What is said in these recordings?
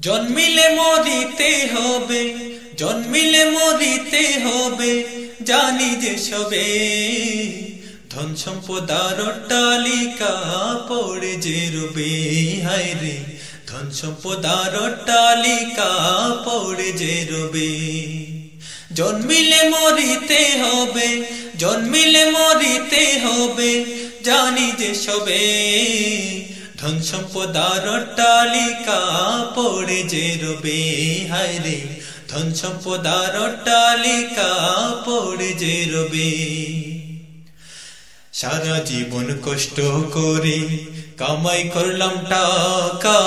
জন্মিলে মরিতে হবে, জন্মিলে মরিতে হবে, জানি যে সবে। ধন সম্পদার অট্টালিকা পড়ে যে রবে হায় রে। ধন সম্পদার টালিকা পড়ে যে রবে জন্মিলে মরিতে হবে, জন্মিলে মরিতে হবে, জানি যে সবে। ধন সম্পদার অট্টালিকা পড়ে যে রবে, হায় রে। ধন সম্পদার অট্টালিকা পড়ে যে রবে। সারা জীবন কষ্ট করে কামাই করলাম টাকা,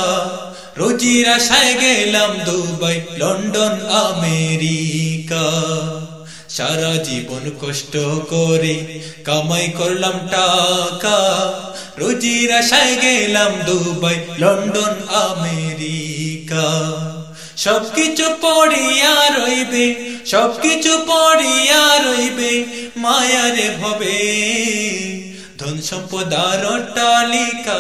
রোজির আশায় গেলাম দুবাই, লন্ডন, আমেরিকা। সারা জীবন কষ্ট করে কামাই করলাম টাকা। রোজির আশায় গেলাম দুবাই, লন্ডন, আমেরিকা। সবকিছু পড়িয়া রইবে, সবকিছু পড়িয়া রইবে, মায়ারে ভবে। ধন সম্পদার অট্টালিকা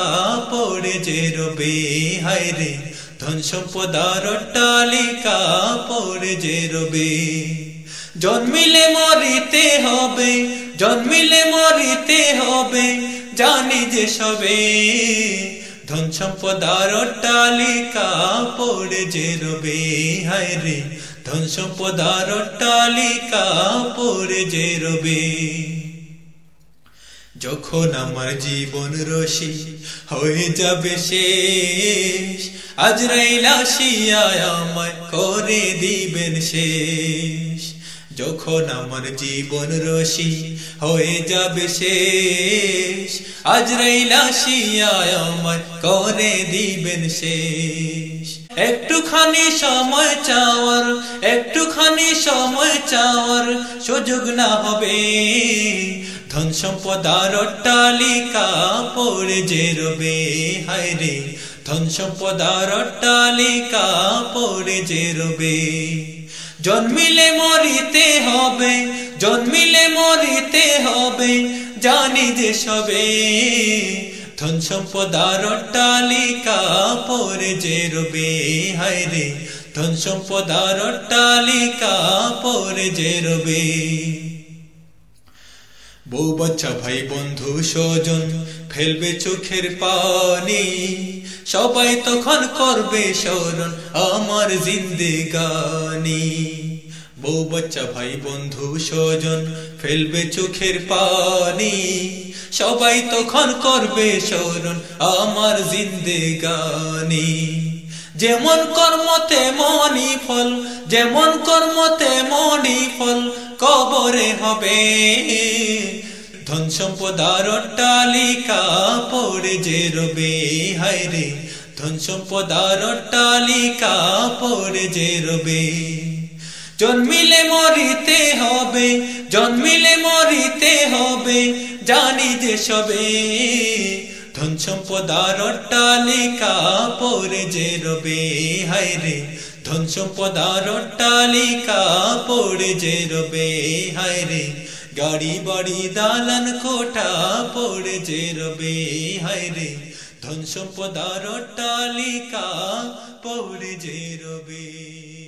পড়ে যে রবে হায় রে ধন সম্পদার অট্টালিকা পড়ে যে রবে জন্মিলে মরিতে হবে, জন্মিলে মরিতে হবে, জানি যে সবে। ধন সম্পদার অট্টালিকা পড়ে যে রবে হায় রে। ধন সম্পদার অট্টালিকা পড়ে যে রবে যখন আমার জীবন রশি হয়ে যাবে শেষ আজরাইল আসিয়া আমায় করে দিবেন শেষ। যখন আমার জীবন রশি হয়ে যাবে শেষ আজরাইল আসিয়া আমায় করে দিবেন শেষ। একটুখানি সময় চাওয়ার, একটুখানি সময় চাওয়ার সুযোগ না হবে। ধন সম্পদার অট্টালিকা পড়ে যে রবে, হায় রে। ধন সম্পদার অট্টালিকা পড়ে যে রবে। জন্মিলে মরিতে হবে, জন্মিলে মরিতে হবে, জানি যে সবে। ধন সম্পদার অট্টালিকা পরে যে রবে, হায় রে। ধন সম্পদার অট্টালিকা পরে যে রবে। বউ বাচ্চা, ভাই বন্ধু, স্বজন, ফেলবে চোখের পানি। সবাই তখন করবে স্মরণ আমার জিন্দেগানি। বউ বাচ্চা, ভাই বন্ধু, স্বজন, ফেলবে চোখের পানি। সবাই তখন করবে স্মরণ আমার জিন্দেগানি। যেমন কর্ম তেমনই ফল, যেমন কর্ম তেমনই ফল কবরে হবে। ধন সম্পদার অট্টালিকা পড়ে যে রবে। হায় রে, ধন সম্পদার অট্টালিকা পড়ে যে রবে। জন্মিলে মরিতে হবে, জন্মিলে মরিতে হবে, জানি যে সবে। ধন সম্পদার অট্টালিকা পরে যে রবে, হায় রে। ধন সম্পদার অট্টালিকা পড়ে যে রবে, হায় রে। গাড়ি, বাড়ি, দালান, কোঠা পড়ে যে রবে, হায় রে। ধন সম্পদার অট্টালিকা পড়ে যে রবে।